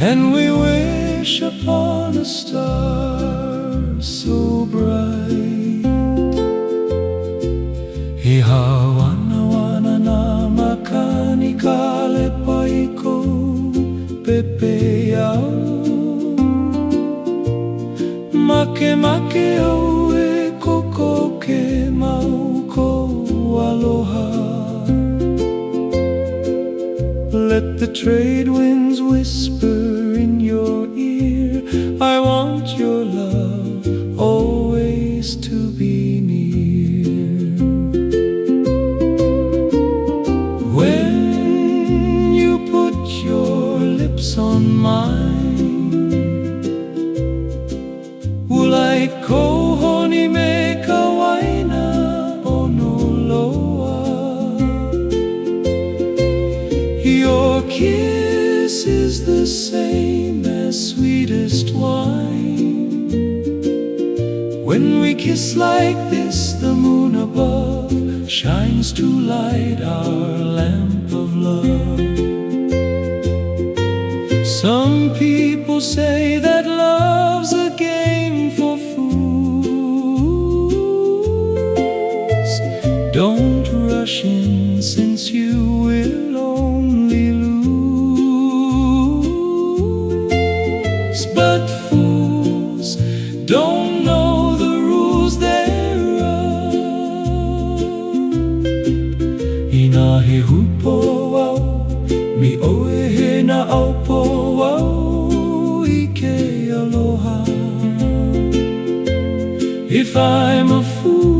And we wish upon a star so bright. Ihawana wana na makani kale paiko pepe yao Make make au e koko ke mauko aloha. Let the trade winds whisper mine. Ulai kohoni me kawaina ono loa Your kiss is the same as sweetest wine. When we kiss like this the moon above Shines to light our say that love's a game for fools. Don't rush in since you will only lose. But fools don't know the rules thereof. Inahe hupo au mi oe if I'm a fool.